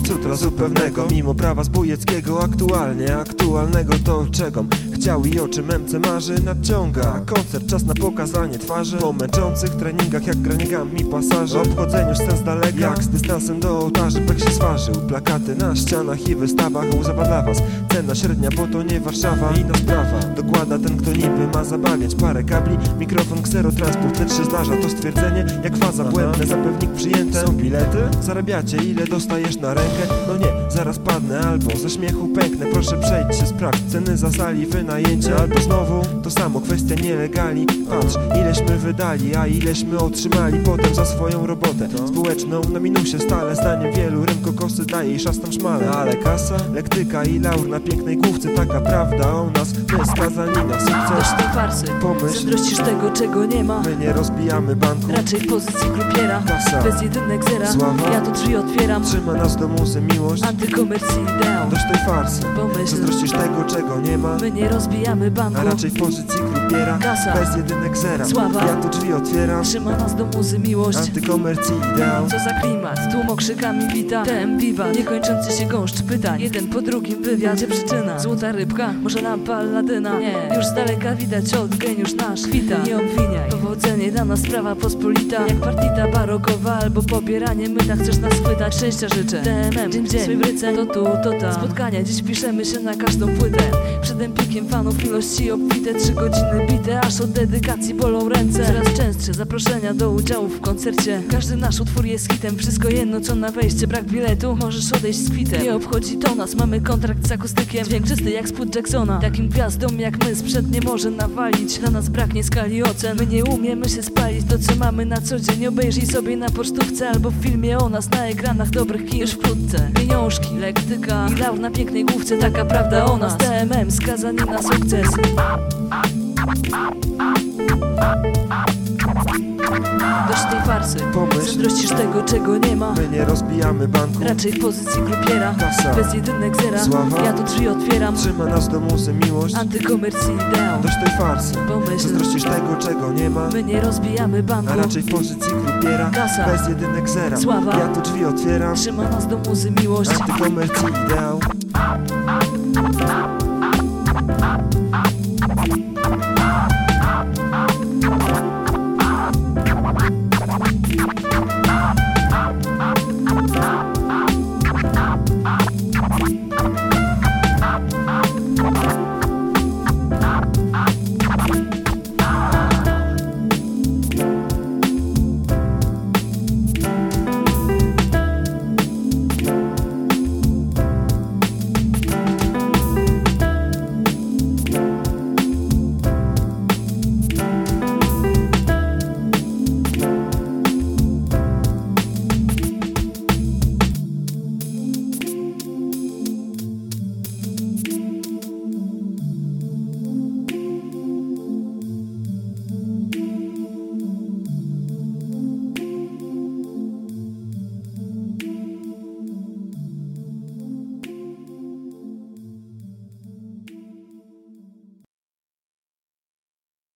cud razu pewnego Mimo prawa zbójeckiego aktualnie Aktualnego to czego chciał i o czym MC marzy. Nadciąga Koncert, czas na pokazanie twarzy. Po męczących treningach jak graniegami pasaży Obchodzeniu scen z daleka Jak z dystansem do ołtarzy. Pek się sważył Plakaty na ścianach i wystawach. Łzawa dla was Cena średnia, bo to nie Warszawa. Inna sprawa Dokłada ten, kto niby ma zabawiać Parę kabli, mikrofon, kserotransport Lecz się zdarza to stwierdzenie Jak faza błędne, zapewnik przyjęte. Są bilety? Zarabiacie, ile dostajesz na rękę? No nie, zaraz padnę albo ze śmiechu pęknę. Proszę przejdź się, sprawdź ceny za sali Wynajęcie albo znowu To samo kwestia nielegali. Patrz, ileśmy wydali, a ileśmy otrzymali Potem za swoją robotę. Społeczną na minusie stale Zdaniem wielu rymkokosy daje i szastam szmale. Ale kasa, lektyka i laur na pięknej główce Taka prawda o nas, my skazani na Dość sukces tej farsy Pomyśl. Zazdrościsz tego, czego nie ma. My nie rozbijamy banku. Raczej pozycji grupiera Kasa. Bez jedynek zera. Sława. Ja tu drzwi otwieram. Trzyma nas do muzy miłość. Antykomercji ideał. Dość tej farsy. Pomyśl. Zazdrościsz tego, czego nie ma. My nie rozbijamy banku. A raczej w pozycji grupiera Kasa. Bez jedynek zera. Sława. Ja tu drzwi otwieram. Trzyma nas do muzy miłość. Antykomercji ideał. Co za klimat, tłum okrzykami wita. TM Viva, niekończący się gąszcz pytań. Jeden po drugim wywiad, gdzie przyczyna? Złota rybka, może lampa Aladyna? Nie, już z daleka widać od geniusz nasz. Wita, nie obwiniaj, powodzenie dla nas sprawa pospolita. Jak partita barokowa albo pobieranie myta. Chcesz nas chwytać, szczęścia życzę. TMM, dzień w dzień, wybrycę, to tu, to tam. Spotkania, dziś piszemy się na każdą płytę. Przed empikiem fanów ilości obfite Trzy godziny bite, aż od dedykacji bolą ręce. Coraz częstsze zaproszenia do udziału w koncercie. Każdy nasz utwór jest hitem, wszystko jedno co na wejście Brak biletu, możesz odejść z kwitem. Nie obchodzi to nas, mamy kontrakt z akustykiem Dźwięk czysty jak spód Jacksona. Takim gwiazdom jak my sprzed nie może nawalić Na nas braknie skali ocen. My nie umiemy się spalić, to co mamy na co dzień Obejrzyj sobie na pocztówce albo w filmie o nas Na ekranach dobrych kin. Już wkrótce Pieniążki, lektyka i laur na pięknej główce Taka prawda o nas, TMM skazani na sukces. Dość tej farsy. Pomyśl. Zazdrościsz tego, czego nie ma. My nie rozbijamy banku. Raczej w pozycji grupiera Kasa. Bez jedynek zera. Sława. Ja tu drzwi otwieram. Trzyma nas do muzy miłość. Antykomercji ideał. Dość tej farsy. Pomyśl. Zazdrościsz tego, czego nie ma. My nie rozbijamy banku. A raczej w pozycji grupiera Kasa. Bez jedynek zera. Sława. Ja tu drzwi otwieram. Trzyma nas do muzy miłość. Antykomercji ideał